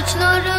saçları